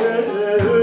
Yeah.